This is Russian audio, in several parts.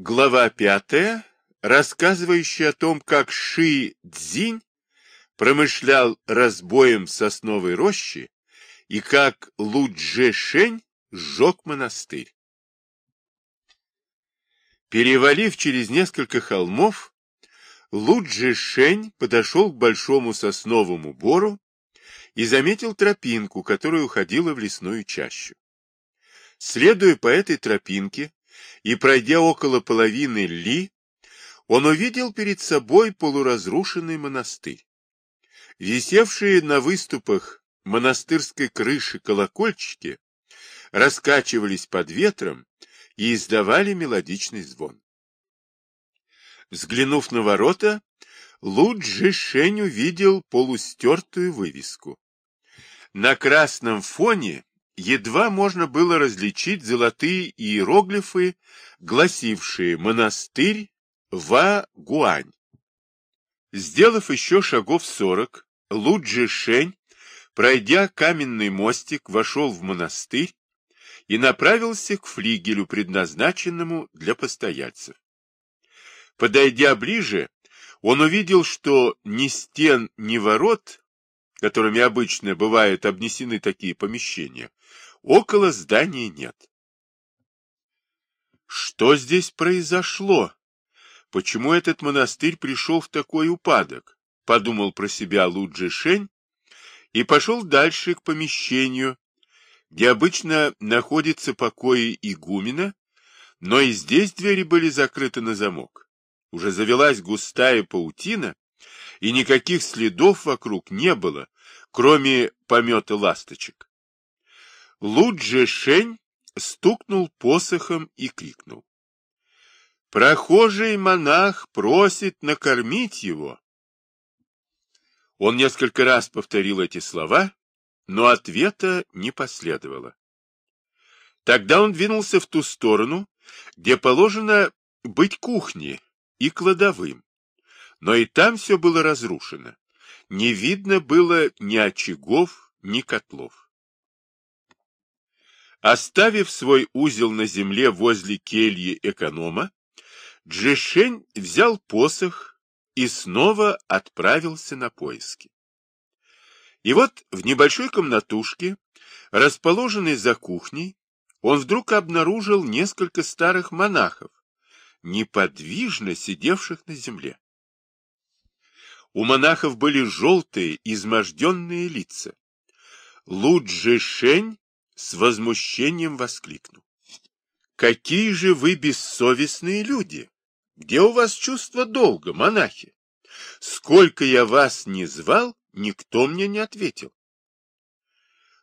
Глава пятая, рассказывающая о том, как Ши Цзинь промышлял разбоем сосновой рощи и как Лу Шень сжег монастырь. Перевалив через несколько холмов, Лу Шень подошел к большому сосновому бору и заметил тропинку, которая уходила в лесную чащу. Следуя по этой тропинке и пройдя около половины ли, он увидел перед собой полуразрушенный монастырь. Висевшие на выступах монастырской крыши колокольчики раскачивались под ветром и издавали мелодичный звон. Взглянув на ворота, Луджи Шень увидел полустертую вывеску. На красном фоне едва можно было различить золотые иероглифы, гласившие «Монастырь Ва-Гуань». Сделав еще шагов сорок, Луджи Шень, пройдя каменный мостик, вошел в монастырь и направился к флигелю, предназначенному для постояльцев. Подойдя ближе, он увидел, что ни стен, ни ворот, которыми обычно бывают обнесены такие помещения, около здания нет. Что здесь произошло? Почему этот монастырь пришел в такой упадок? Подумал про себя Луджи Шень и пошел дальше к помещению, где обычно находятся покои игумена, но и здесь двери были закрыты на замок. Уже завелась густая паутина, и никаких следов вокруг не было, кроме помета ласточек. Луджи Шень стукнул посохом и крикнул. «Прохожий монах просит накормить его!» Он несколько раз повторил эти слова, но ответа не последовало. Тогда он двинулся в ту сторону, где положено быть кухней, и кладовым. Но и там все было разрушено. Не видно было ни очагов, ни котлов. Оставив свой узел на земле возле кельи эконома, Джишень взял посох и снова отправился на поиски. И вот в небольшой комнатушке, расположенной за кухней, он вдруг обнаружил несколько старых монахов, неподвижно сидевших на земле. У монахов были желтые, изможденные лица. Луджи Шень с возмущением воскликнул. «Какие же вы бессовестные люди! Где у вас чувство долга, монахи? Сколько я вас не звал, никто мне не ответил».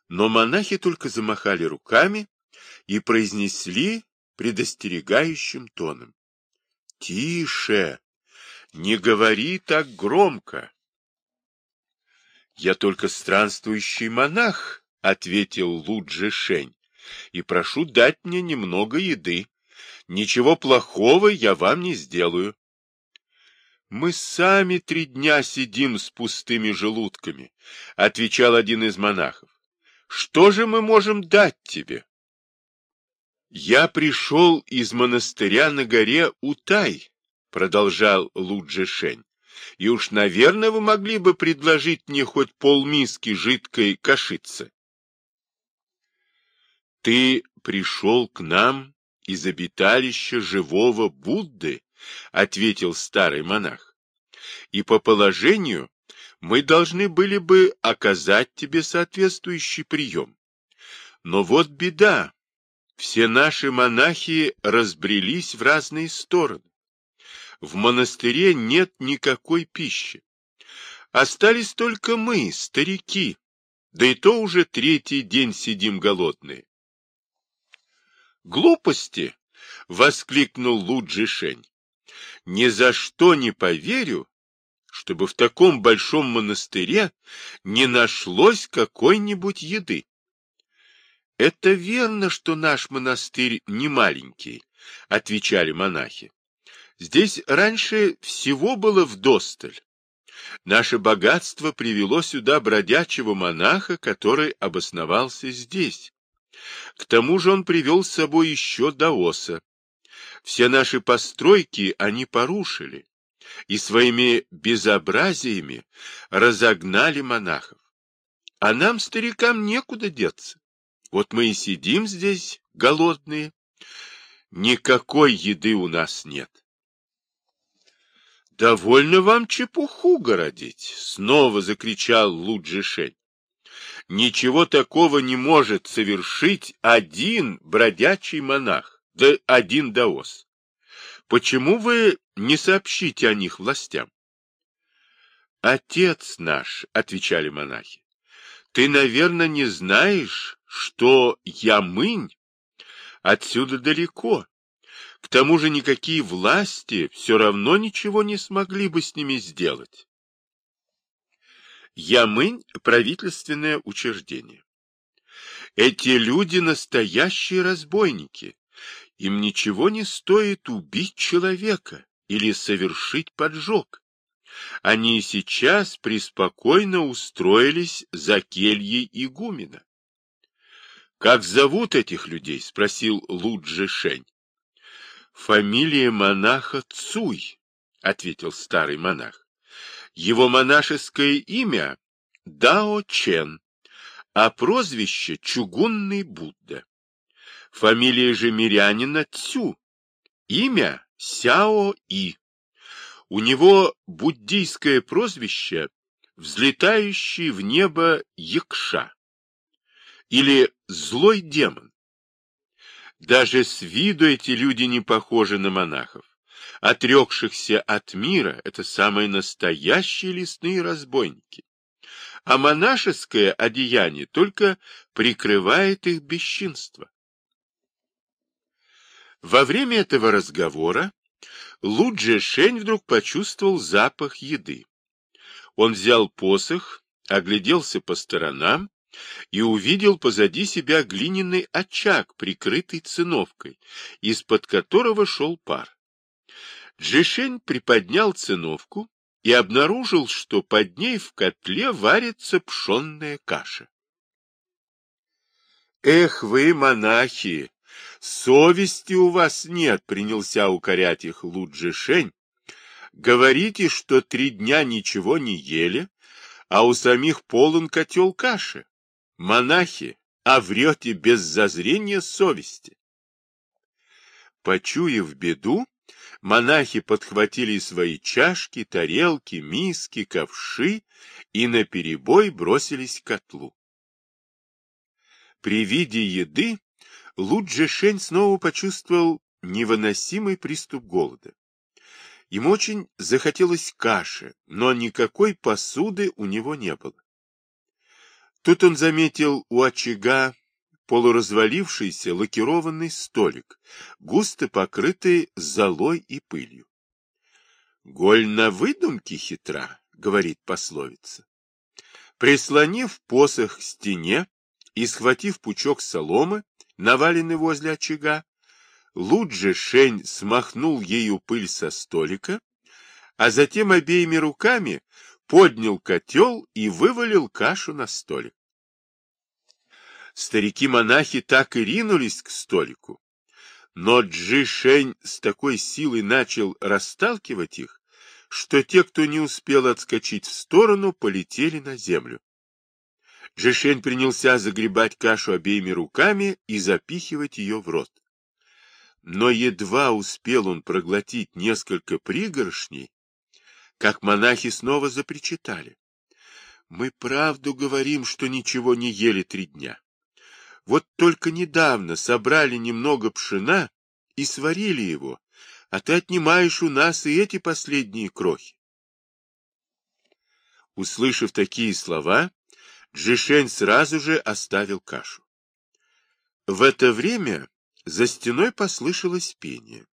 Но монахи только замахали руками и произнесли предостерегающим тоном. — Тише! Не говори так громко! — Я только странствующий монах, — ответил Луджи Шень, — и прошу дать мне немного еды. Ничего плохого я вам не сделаю. — Мы сами три дня сидим с пустыми желудками, — отвечал один из монахов. — Что же мы можем дать тебе? «Я пришел из монастыря на горе Утай», — продолжал Луджи Шень, «и уж, наверное, вы могли бы предложить мне хоть полмиски жидкой кашицы». «Ты пришел к нам из обиталища живого Будды», — ответил старый монах, «и по положению мы должны были бы оказать тебе соответствующий прием. Но вот беда, все наши монахи разбрелись в разные стороны. В монастыре нет никакой пищи. Остались только мы, старики, да и то уже третий день сидим голодные. «Глупости!» — воскликнул Луджи Шень. «Ни за что не поверю, чтобы в таком большом монастыре не нашлось какой-нибудь еды. — Это верно, что наш монастырь не маленький, — отвечали монахи. — Здесь раньше всего было вдосталь. Наше богатство привело сюда бродячего монаха, который обосновался здесь. К тому же он привел с собой еще даоса. Все наши постройки они порушили и своими безобразиями разогнали монахов. А нам, старикам, некуда деться. Вот мы и сидим здесь, голодные. Никакой еды у нас нет. «Довольно вам чепуху городить!» — снова закричал Луджишень. «Ничего такого не может совершить один бродячий монах, да один даос. Почему вы не сообщите о них властям?» «Отец наш», — отвечали монахи, — «ты, наверное, не знаешь, что Ямынь отсюда далеко, к тому же никакие власти все равно ничего не смогли бы с ними сделать. Ямынь – правительственное учреждение. Эти люди настоящие разбойники. Им ничего не стоит убить человека или совершить поджог. Они сейчас преспокойно устроились за кельей игумена. — Как зовут этих людей? — спросил Луджи Шень. Фамилия монаха Цуй, — ответил старый монах. Его монашеское имя — Дао Чен, а прозвище — Чугунный Будда. Фамилия же мирянина Цю, имя — Сяо И. У него буддийское прозвище — взлетающий в небо Якша или злой демон. Даже с виду эти люди не похожи на монахов. Отрекшихся от мира — это самые настоящие лесные разбойники. А монашеское одеяние только прикрывает их бесчинство. Во время этого разговора Луджи Шень вдруг почувствовал запах еды. Он взял посох, огляделся по сторонам и увидел позади себя глиняный очаг, прикрытый циновкой, из-под которого шел пар. Джишень приподнял циновку и обнаружил, что под ней в котле варится пшенная каша. «Эх вы, монахи! Совести у вас нет!» — принялся укорять их Луджишень. «Говорите, что три дня ничего не ели, а у самих полон котел каши. Монахи, а врете без зазрения совести. Почуяв беду, монахи подхватили свои чашки, тарелки, миски, ковши и наперебой бросились к котлу. При виде еды Луджишень снова почувствовал невыносимый приступ голода. Ему очень захотелось каши, но никакой посуды у него не было. Тут он заметил у очага полуразвалившийся лакированный столик, густо покрытый золой и пылью. «Голь на выдумке хитра», — говорит пословица. Прислонив посох к стене и схватив пучок соломы, наваленный возле очага, Луджи Шень смахнул ею пыль со столика, а затем обеими руками поднял котел и вывалил кашу на столик. Старики-монахи так и ринулись к столику, но Джи-Шень с такой силой начал расталкивать их, что те, кто не успел отскочить в сторону, полетели на землю. Джишень принялся загребать кашу обеими руками и запихивать ее в рот. Но едва успел он проглотить несколько пригоршней, как монахи снова запричитали. Мы правду говорим, что ничего не ели три дня. Вот только недавно собрали немного пшена и сварили его, а ты отнимаешь у нас и эти последние крохи. Услышав такие слова, Джишень сразу же оставил кашу. В это время за стеной послышалось пение.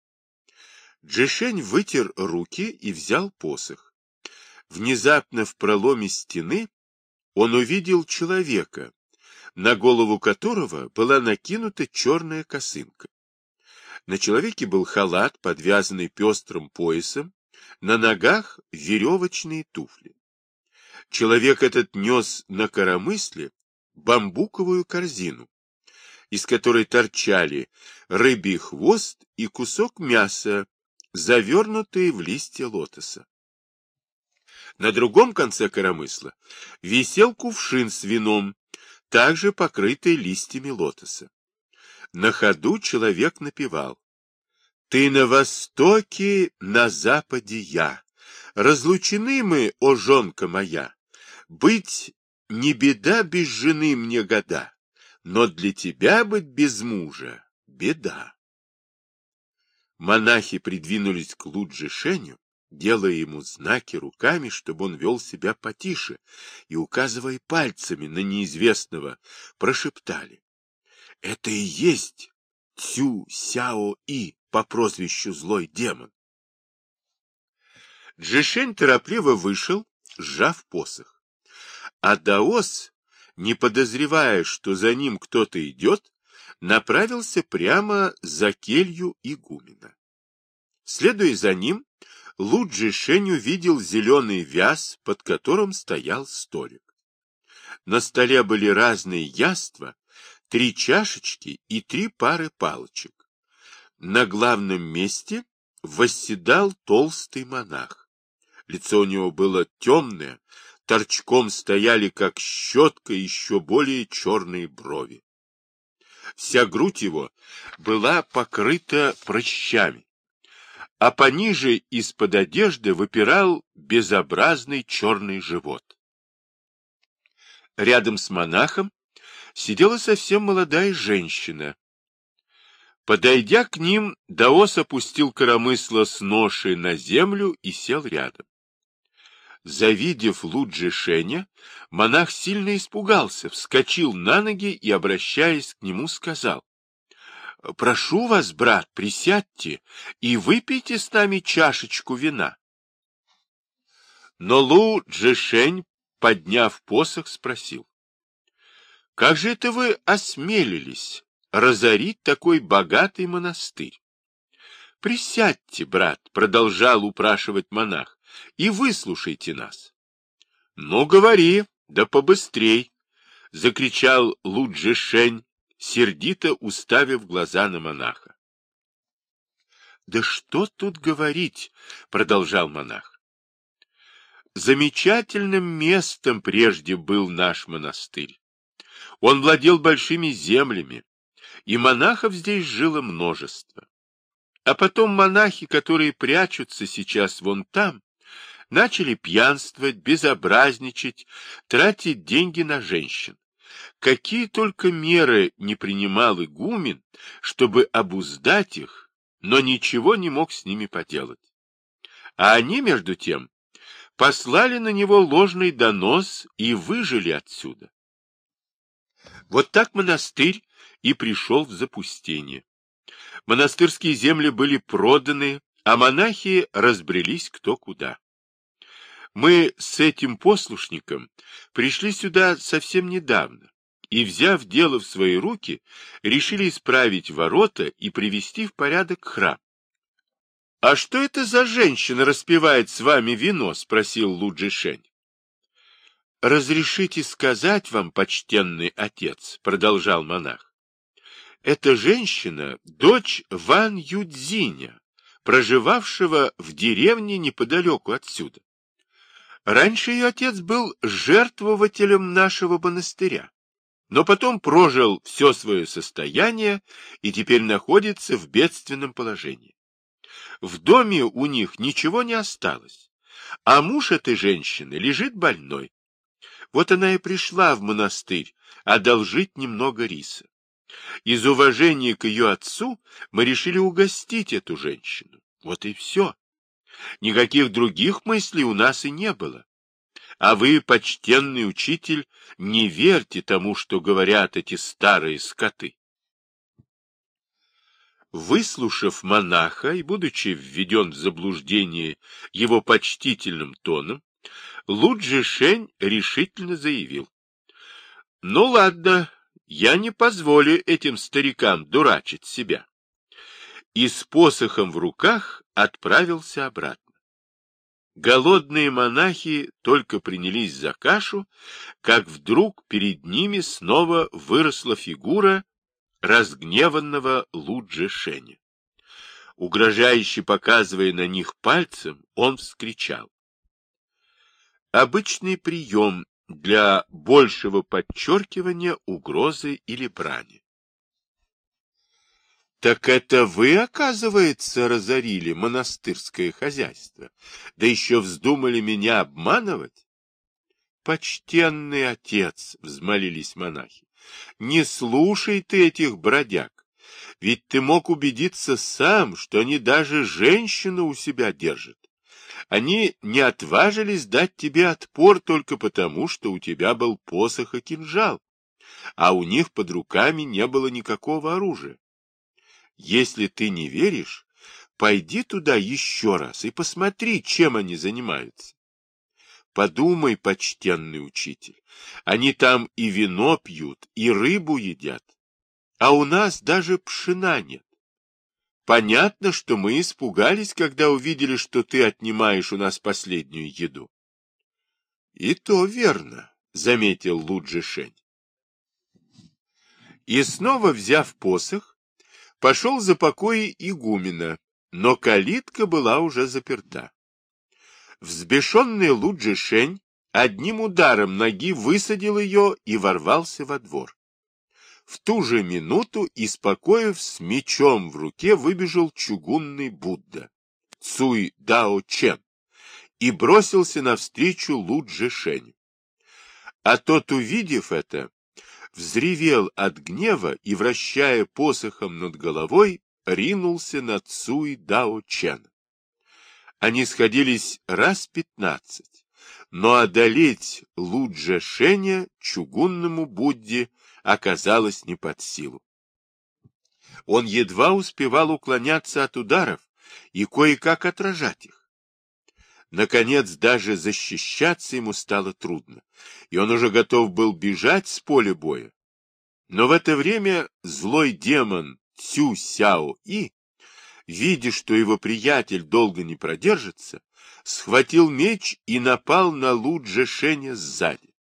Джишень вытер руки и взял посох. Внезапно в проломе стены он увидел человека, на голову которого была накинута черная косынка. На человеке был халат, подвязанный пестрым поясом, на ногах веревочные туфли. Человек этот нес на коромысле бамбуковую корзину. из которой торчали рыбий хвост и кусок мяса, завернутые в листья лотоса. На другом конце коромысла висел кувшин с вином, также покрытый листьями лотоса. На ходу человек напевал. «Ты на востоке, на западе я. Разлучены мы, о жонка моя. Быть не беда без жены мне года, но для тебя быть без мужа — беда». Монахи придвинулись к Луджи Шеню, делая ему знаки руками, чтобы он вел себя потише, и, указывая пальцами на неизвестного, прошептали. — Это и есть Цю Сяо И по прозвищу Злой Демон. Джишень торопливо вышел, сжав посох. А Даос, не подозревая, что за ним кто-то идет, направился прямо за келью игумена. Следуя за ним, Луджи Шень увидел зеленый вяз, под которым стоял столик. На столе были разные яства, три чашечки и три пары палочек. На главном месте восседал толстый монах. Лицо у него было темное, торчком стояли, как щетка, еще более черные брови. Вся грудь его была покрыта прыщами, а пониже из-под одежды выпирал безобразный черный живот. Рядом с монахом сидела совсем молодая женщина. Подойдя к ним, Даос опустил коромысло с ношей на землю и сел рядом. Завидев Луджи Шеня, монах сильно испугался, вскочил на ноги и, обращаясь к нему, сказал, «Прошу вас, брат, присядьте и выпейте с нами чашечку вина». Но Лу Джешень, подняв посох, спросил, «Как же это вы осмелились разорить такой богатый монастырь?» «Присядьте, брат», — продолжал упрашивать монах, и выслушайте нас. — Ну, говори, да побыстрей! — закричал Луджи Шень, сердито уставив глаза на монаха. — Да что тут говорить? — продолжал монах. Замечательным местом прежде был наш монастырь. Он владел большими землями, и монахов здесь жило множество. А потом монахи, которые прячутся сейчас вон там, начали пьянствовать, безобразничать, тратить деньги на женщин. Какие только меры не принимал игумен, чтобы обуздать их, но ничего не мог с ними поделать. А они, между тем, послали на него ложный донос и выжили отсюда. Вот так монастырь и пришел в запустение. Монастырские земли были проданы, а монахи разбрелись кто куда. Мы с этим послушником пришли сюда совсем недавно и, взяв дело в свои руки, решили исправить ворота и привести в порядок храм. — А что это за женщина распивает с вами вино? — спросил Луджи Шень. — Разрешите сказать вам, почтенный отец, — продолжал монах. — Эта женщина — дочь Ван Юдзиня, проживавшего в деревне неподалеку отсюда. Раньше ее отец был жертвователем нашего монастыря, но потом прожил все свое состояние и теперь находится в бедственном положении. В доме у них ничего не осталось, а муж этой женщины лежит больной. Вот она и пришла в монастырь одолжить немного риса. Из уважения к ее отцу мы решили угостить эту женщину. Вот и все. Никаких других мыслей у нас и не было. А вы, почтенный учитель, не верьте тому, что говорят эти старые скоты. Выслушав монаха и будучи введен в заблуждение его почтительным тоном, Луджи Шень решительно заявил. — Ну ладно, я не позволю этим старикам дурачить себя. И с посохом в руках отправился обратно. Голодные монахи только принялись за кашу, как вдруг перед ними снова выросла фигура разгневанного Луджи Шеня. Угрожающе показывая на них пальцем, он вскричал. Обычный прием для большего подчеркивания угрозы или брани. Так это вы, оказывается, разорили монастырское хозяйство, да еще вздумали меня обманывать? Почтенный отец, — взмолились монахи, — не слушай ты этих бродяг, ведь ты мог убедиться сам, что они даже женщину у себя держат. Они не отважились дать тебе отпор только потому, что у тебя был посох и кинжал, а у них под руками не было никакого оружия. Если ты не веришь, пойди туда еще раз и посмотри, чем они занимаются. Подумай, почтенный учитель, они там и вино пьют, и рыбу едят, а у нас даже пшена нет. Понятно, что мы испугались, когда увидели, что ты отнимаешь у нас последнюю еду. — И то верно, — заметил Луджи Шень. И снова, взяв посох, пошел за покои игумена, но калитка была уже заперта. Взбешенный Луджи Шень одним ударом ноги высадил ее и ворвался во двор. В ту же минуту из покоев с мечом в руке выбежал чугунный Будда, Цуй Дао Чен, и бросился навстречу Луджи Шень. А тот, увидев это, взревел от гнева и, вращая посохом над головой, ринулся на Цуй Дао Чен. Они сходились раз пятнадцать, но одолеть Луджа Шеня чугунному Будде оказалось не под силу. Он едва успевал уклоняться от ударов и кое-как отражать их. Наконец, даже защищаться ему стало трудно, и он уже готов был бежать с поля боя. Но в это время злой демон Цю Сяо И, видя, что его приятель долго не продержится, схватил меч и напал на Лу Джешеня сзади.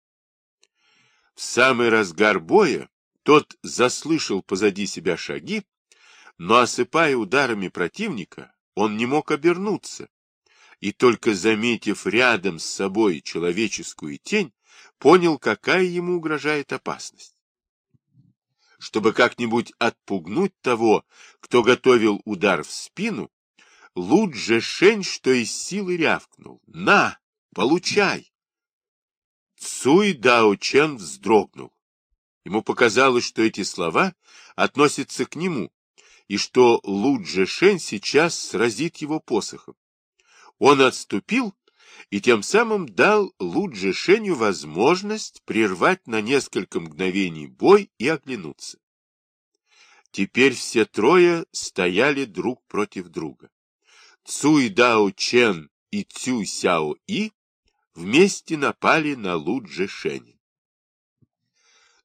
В самый разгар боя тот заслышал позади себя шаги, но, осыпая ударами противника, он не мог обернуться, и только заметив рядом с собой человеческую тень, понял, какая ему угрожает опасность. Чтобы как-нибудь отпугнуть того, кто готовил удар в спину, Луджи Шень, что из силы рявкнул. «На! Получай!» Цуй Дао Чен вздрогнул. Ему показалось, что эти слова относятся к нему, и что Луджи Шень сейчас сразит его посохом. Он отступил и тем самым дал Луджи Шеню возможность прервать на несколько мгновений бой и оглянуться. Теперь все трое стояли друг против друга. Цуй Дао Чен и Цю Сяо И вместе напали на Луджи Шеня.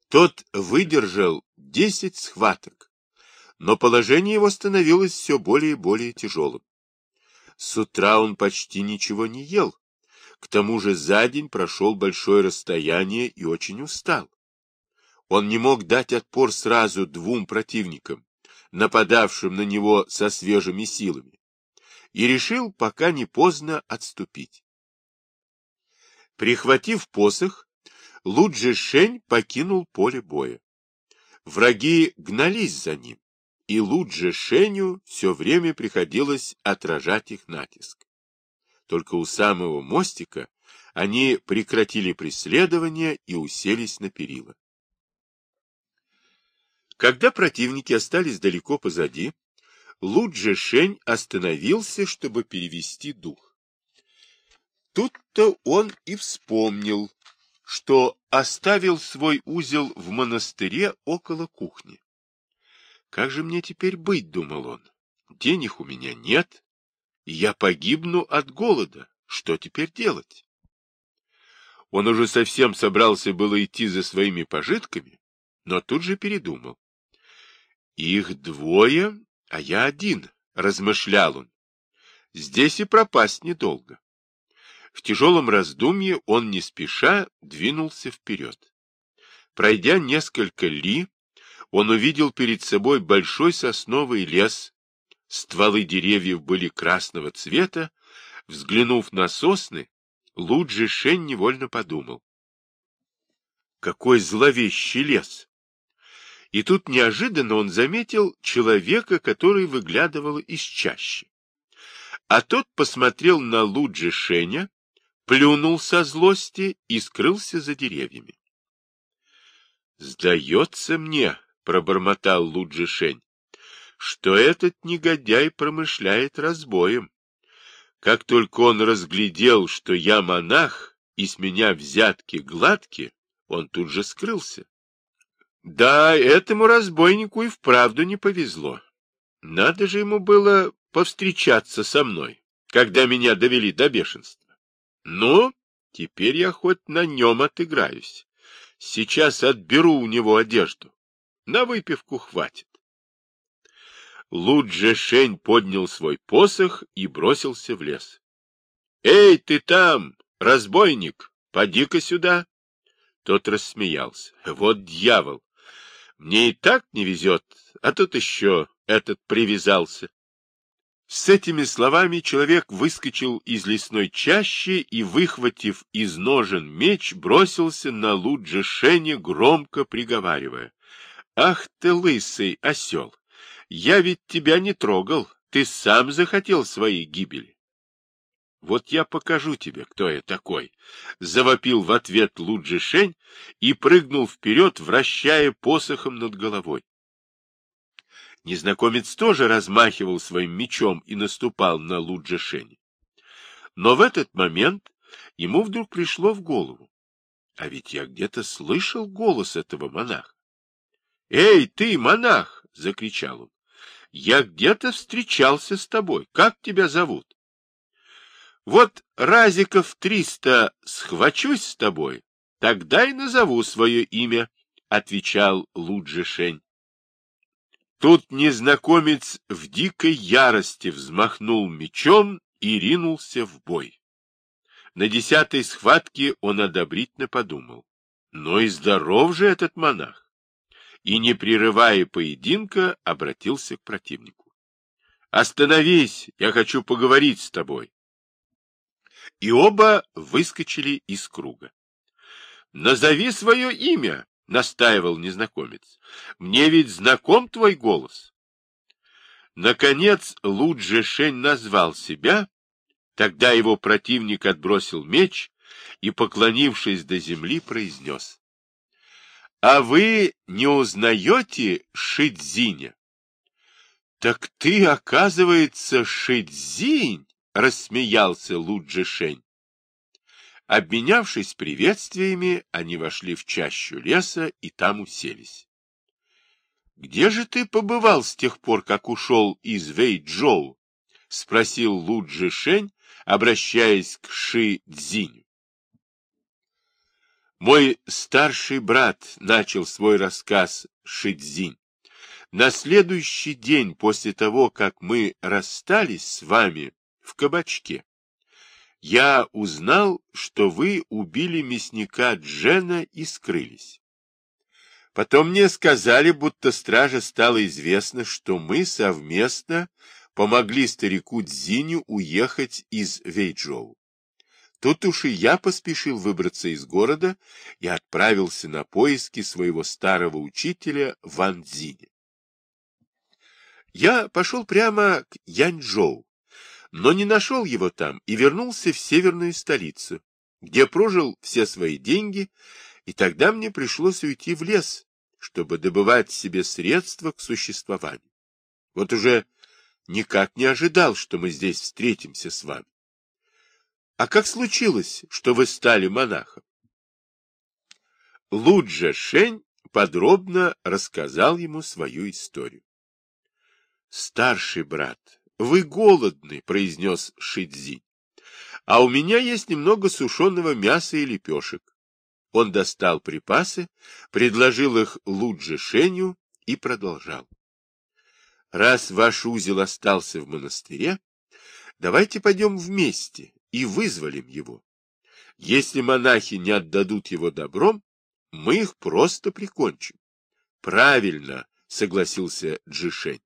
Тот выдержал десять схваток, но положение его становилось все более и более тяжелым. С утра он почти ничего не ел. К тому же за день прошел большое расстояние и очень устал. Он не мог дать отпор сразу двум противникам, нападавшим на него со свежими силами, и решил, пока не поздно, отступить. Прихватив посох, Луджи Шень покинул поле боя. Враги гнались за ним и Лудже Шеню все время приходилось отражать их натиск. Только у самого мостика они прекратили преследование и уселись на перила. Когда противники остались далеко позади, Лудже Шень остановился, чтобы перевести дух. Тут-то он и вспомнил, что оставил свой узел в монастыре около кухни. Как же мне теперь быть, думал он. Денег у меня нет, и я погибну от голода. Что теперь делать? Он уже совсем собрался было идти за своими пожитками, но тут же передумал. Их двое, а я один, размышлял он. Здесь и пропасть недолго. В тяжелом раздумье он не спеша двинулся вперед. Пройдя несколько ли, он увидел перед собой большой сосновый лес, стволы деревьев были красного цвета, взглянув на сосны, Луджи Шень невольно подумал. Какой зловещий лес! И тут неожиданно он заметил человека, который выглядывал из чащи. А тот посмотрел на Луджи Шеня, плюнул со злости и скрылся за деревьями. «Сдается мне», — пробормотал Луджи Шень, — «что этот негодяй промышляет разбоем. Как только он разглядел, что я монах, и с меня взятки гладки, он тут же скрылся. Да, этому разбойнику и вправду не повезло. Надо же ему было повстречаться со мной, когда меня довели до бешенства. Ну, теперь я хоть на нем отыграюсь. Сейчас отберу у него одежду. На выпивку хватит. Луджи Шень поднял свой посох и бросился в лес. — Эй, ты там, разбойник, поди-ка сюда! Тот рассмеялся. — Вот дьявол! Мне и так не везет, а тут еще этот привязался. С этими словами человек выскочил из лесной чащи и, выхватив из ножен меч, бросился на Луджи Шене, громко приговаривая. — Ах ты, лысый осел! Я ведь тебя не трогал, ты сам захотел своей гибели. Вот я покажу тебе, кто я такой, — завопил в ответ Луджи Шень и прыгнул вперед, вращая посохом над головой. Незнакомец тоже размахивал своим мечом и наступал на Луджи Шень. Но в этот момент ему вдруг пришло в голову. А ведь я где-то слышал голос этого монаха. — Эй, ты, монах! — закричал он. Я где-то встречался с тобой. Как тебя зовут? Вот разиков триста схвачусь с тобой, тогда и назову свое имя, — отвечал Луджи Шень. Тут незнакомец в дикой ярости взмахнул мечом и ринулся в бой. На десятой схватке он одобрительно подумал. Но и здоров же этот монах и, не прерывая поединка, обратился к противнику. — Остановись, я хочу поговорить с тобой. И оба выскочили из круга. — Назови свое имя, — настаивал незнакомец. — Мне ведь знаком твой голос. Наконец Луджи Шень назвал себя, тогда его противник отбросил меч и, поклонившись до земли, произнес. А вы не узнаете Шидзиня? Так ты, оказывается, Шидзинь, рассмеялся Луджи Шень. Обменявшись приветствиями, они вошли в чащу леса и там уселись. — Где же ты побывал с тех пор, как ушел из Вэйчжоу? — спросил Луджи Шень, обращаясь к Ши Цзиню. Мой старший брат начал свой рассказ Шидзинь. На следующий день после того, как мы расстались с вами в кабачке, я узнал, что вы убили мясника Джена и скрылись. Потом мне сказали, будто страже стало известно, что мы совместно помогли старику Дзиню уехать из Вейджоу. Тут уж и я поспешил выбраться из города и отправился на поиски своего старого учителя Ван Цзиня. Я пошел прямо к Яньчжоу, но не нашел его там и вернулся в северную столицу, где прожил все свои деньги, и тогда мне пришлось уйти в лес, чтобы добывать себе средства к существованию. Вот уже никак не ожидал, что мы здесь встретимся с вами. А как случилось, что вы стали монахом? Луджа Шень подробно рассказал ему свою историю. «Старший брат, вы голодны», — произнес Шидзи. «А у меня есть немного сушеного мяса и лепешек». Он достал припасы, предложил их Лудже Шеню и продолжал. «Раз ваш узел остался в монастыре, давайте пойдем вместе и вызволим его. Если монахи не отдадут его добром, мы их просто прикончим. Правильно, согласился Джишень.